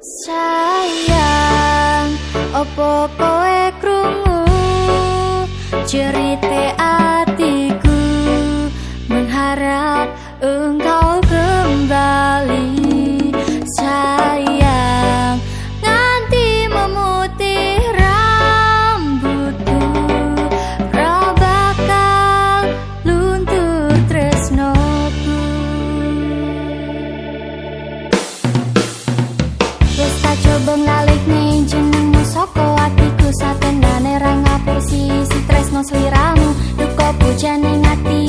Sayang, opo kowe krungu cerita coba ngalik nih jenengmu soko atiku satenane ra ngapusi si tresno sliramu. Duka bujane ngati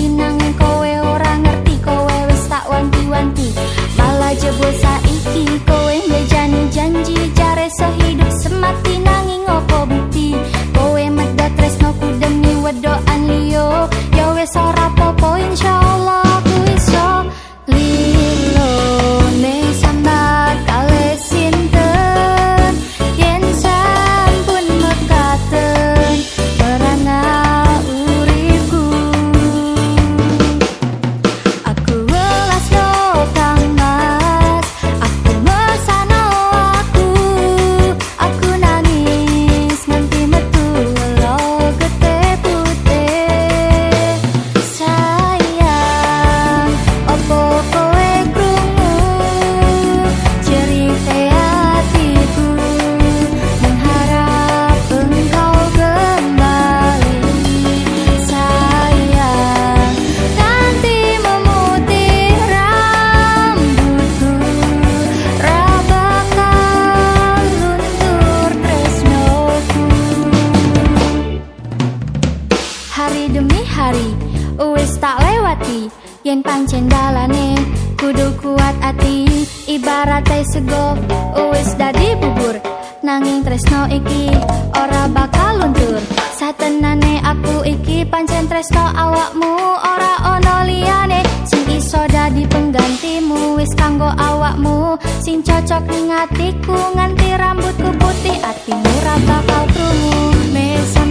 Hari demi hari Uwis tak lewati Yen pancen dalane Kudu kuat ati. Ibarat teh sego Uwis dadi bubur Nanging tresno iki Ora bakal luntur. Satenane aku iki Pancen tresno awakmu Ora ono liyane. Sing iso dadi penggantimu Wis kanggo awakmu. Sing cocok ning atiku Nganti rambutku putih Atimu ra bakal krungu. Mesam